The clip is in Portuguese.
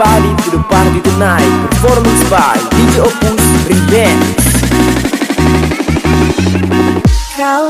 to the party tonight. Performance by DJ Opus Remix. Kau